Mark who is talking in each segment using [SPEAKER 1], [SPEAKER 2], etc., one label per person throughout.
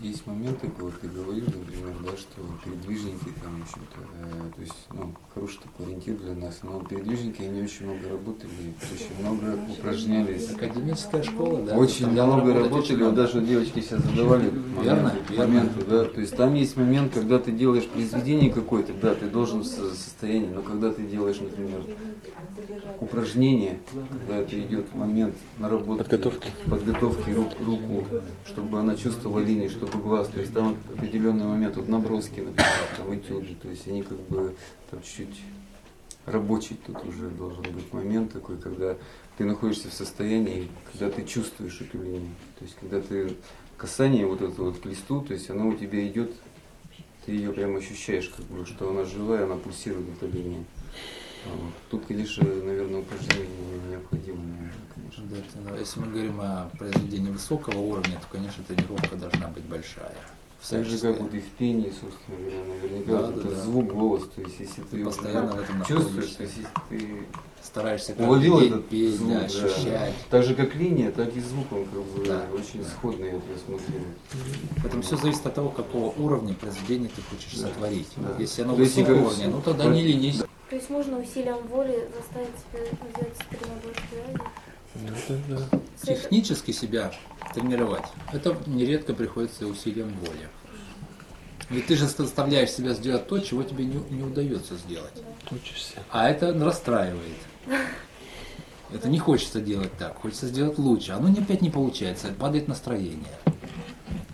[SPEAKER 1] есть моменты, когда ты говоришь, например, да, что передвижники там, в общем-то, э, то есть, ну, хороший такой ориентир для нас, но передвижники, они очень много работали, очень много упражнялись.
[SPEAKER 2] Академическая школа, да?
[SPEAKER 1] Очень
[SPEAKER 2] Там
[SPEAKER 1] много работали, вот даже девочки сейчас задавали
[SPEAKER 2] Верно,
[SPEAKER 1] моменты,
[SPEAKER 2] верно.
[SPEAKER 1] да, то есть там есть момент, когда ты делаешь произведение какое-то, да, ты должен в со- состоянии, но когда ты делаешь, например, упражнение, когда это идет момент наработки,
[SPEAKER 3] Подготовки.
[SPEAKER 1] подготовки рук, руку, чтобы она чувствовала линии, чтобы глаз, то есть там определенный момент, вот наброски, например, там этюды, то есть они как бы там чуть-чуть рабочий тут уже должен быть момент такой, когда ты находишься в состоянии, когда ты чувствуешь эту линию. То есть когда ты касание вот это вот к листу, то есть оно у тебя идет, ты ее прям ощущаешь, как бы, что она живая, она пульсирует, эта линия. Вот. Тут, конечно, наверное, упражнение необходимо,
[SPEAKER 2] Да, да. Если мы говорим о произведении высокого уровня, то, конечно, тренировка должна быть большая.
[SPEAKER 1] Так же, как вот и в пении, собственно говоря, наверняка
[SPEAKER 2] Да,
[SPEAKER 1] вот
[SPEAKER 2] да,
[SPEAKER 1] этот
[SPEAKER 2] да.
[SPEAKER 1] звук, голос, то есть если ты, его
[SPEAKER 2] постоянно в этом
[SPEAKER 1] чувствуешь, то есть если ты
[SPEAKER 2] Стараешься
[SPEAKER 1] уловил этот
[SPEAKER 2] петь,
[SPEAKER 1] звук,
[SPEAKER 2] да,
[SPEAKER 1] да.
[SPEAKER 2] ощущать.
[SPEAKER 1] Так же как линия, так и звук, он как бы
[SPEAKER 2] Да.
[SPEAKER 1] очень сходный, я смотрю.
[SPEAKER 2] Поэтому все зависит от того, какого уровня произведения ты хочешь сотворить.
[SPEAKER 1] Да.
[SPEAKER 2] Если оно
[SPEAKER 1] То есть,
[SPEAKER 2] высокого уровня, ну тогда
[SPEAKER 1] вот-
[SPEAKER 2] не ленись.
[SPEAKER 4] То есть можно усилием воли заставить себя взять тренажер связи?
[SPEAKER 3] Ну,
[SPEAKER 2] Технически себя тренировать, это нередко приходится усилием воли. Ведь ты же заставляешь себя сделать то, чего тебе не, не удается сделать.
[SPEAKER 3] Учишься.
[SPEAKER 2] А это расстраивает. Это не хочется делать так, хочется сделать лучше. Оно не- опять не получается, падает настроение.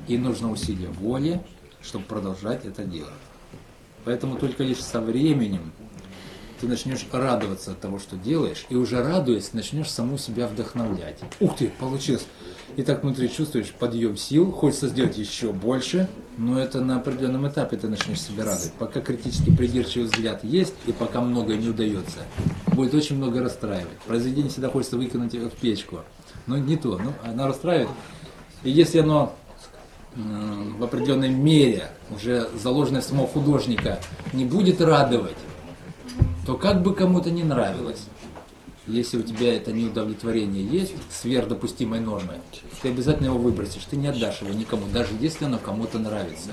[SPEAKER 2] И нужно усилие воли, чтобы продолжать это делать. Поэтому только лишь со временем ты начнешь радоваться от того, что делаешь, и уже радуясь, начнешь саму себя вдохновлять. Ух ты, получилось! И так внутри чувствуешь подъем сил, хочется сделать еще больше, но это на определенном этапе ты начнешь себя радовать. Пока критически придирчивый взгляд есть, и пока многое не удается, будет очень много расстраивать. Произведение всегда хочется выкинуть в печку. Но не то, ну, оно расстраивает. И если оно в определенной мере, уже заложенное самого художника, не будет радовать, то как бы кому-то не нравилось, если у тебя это неудовлетворение есть, сверх допустимой нормы, ты обязательно его выбросишь, ты не отдашь его никому, даже если оно кому-то нравится.